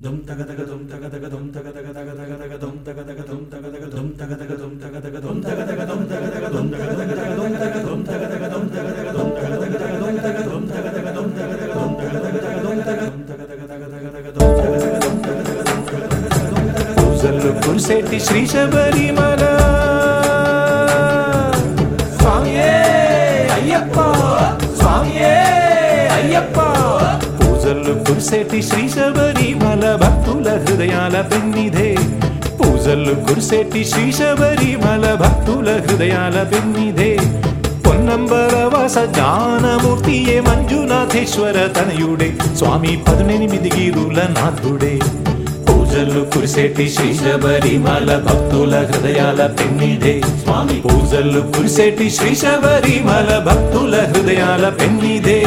దుమ్ తగ తగ దుమ్ తగ తగ దుమ్ తగ తగ తగ తగ తగ దుమ్ తగ తగ దుమ్ తగ తగ దుమ్ తగ తగ దుమ్ తగ తగ దుమ్ తగ తగ దుమ్ తగ తగ దుమ్ తగ తగ తగ దుమ్ తగ దుమ్ తగ తగ దుమ్ తగ తగ దుమ్ తగ తగ తగ దుమ్ తగ దుమ్ తగ తగ దుమ్ తగ తగ దుమ్ తగ తగ తగ దుమ్ తగ దుమ్ తగ తగ తగ తగ తగ దుమ్ తగ తగ దుమ్ తగ తగ దుమ్ తగ తగ తగ దుమ్ తగ తగ పూజలు కురిసేటి శ్రీ శబరిమల స్వామియే అయ్యప్ప స్వామియే అయ్యప్ప పూజలు కురిసేటి శ్రీ శబరిమల హృదయాల పెన్నిధే. పూజలు కురిసేటి శ్రీ శబరిమల భక్తుల హృదయాల పెన్నిధే. పొన్నంబర వాస జ్ఞానమూర్తియే మంజునాథేశ్వర తనయుడే. స్వామి పదునెనిమిది గీరుల నాథుడే. పూజలు కురిసేటి శ్రీ శబరిమల భక్తుల హృదయాల పెన్నిదే స్వామి పూజలు కురిసేటి శ్రీ శబరిమల భక్తుల హృదయాల పెన్నిదే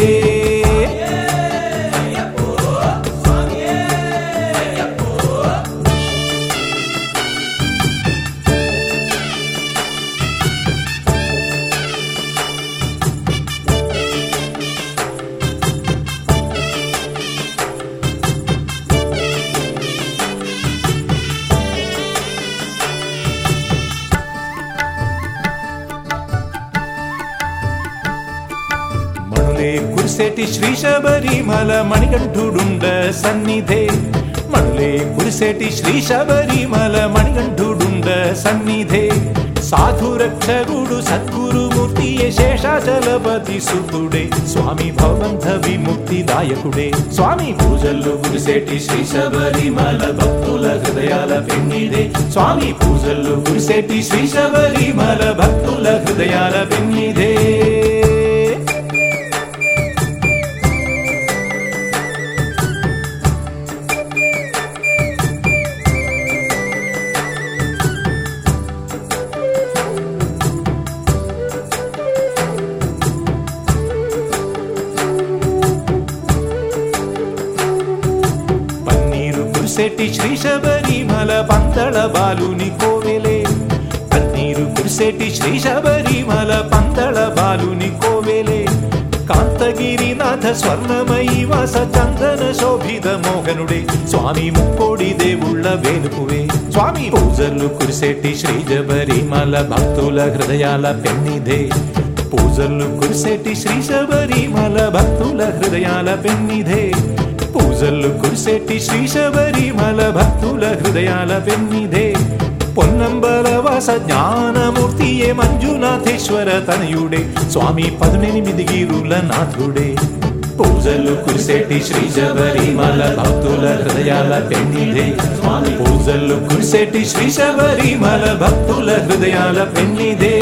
మణులే కురిసేటి శ్రీ శబరిమల మణిగంఠుడుండ సన్నిధే. మణులే కురిసేటి శ్రీ శబరిమల మణిగంఠుడుండ సన్నిధే. సాధురక్షకుడు సద్గురుమూర్తి శేషాచలపతి సుతుడే. స్వామి భవంధ విముక్తి దాయకుడే. స్వామి పూజలు కురిసేటి శ్రీ శబరిమల భక్తుల హృదయాల పెన్నిదే. స్వామి పూజలు కురిసేటి శ్రీ శబరిమల భక్తుల హృదయాల పెన్నిదే. పన్నీరు శ్రీ శబరిమల పంతళ బాలుని కోవెలే. కన్నీరు కురిసెట్టి శ్రీ శబరిమల పంతళ బాలుని కోవెలే. కాంతగిరినాథ స్వర్ణమయీ వాస చందన శోభిత మోహనుడే స్వామి ముక్కోడి దేవుళ్ళ వేలుపువే స్వామి పూజలు కురిసెట్టి శ్రీ శబరిమల భక్తుల హృదయాల పెన్నిదే. పూజలు కురిసెట్టి శ్రీ శబరిమల భక్తుల హృదయాల పెన్నిదే. పూజలు కురిసెట్టి శ్రీ శబరిమల భక్తుల హృదయాల పెన్నిదే. పొన్నంబలవాస జ్ఞానమూర్తియే మంజునాథేశ్వర తనయుడే. స్వామి పదునెనిమిది గీరుల నాథుడే. పూజలు కురిసెట్టి శ్రీ శబరిమల భక్తుల హృదయాల పెన్నిదే. స్వామి పూజలు కురిసెట్టి శ్రీ శబరిమల భక్తుల హృదయాల పెన్నిదే.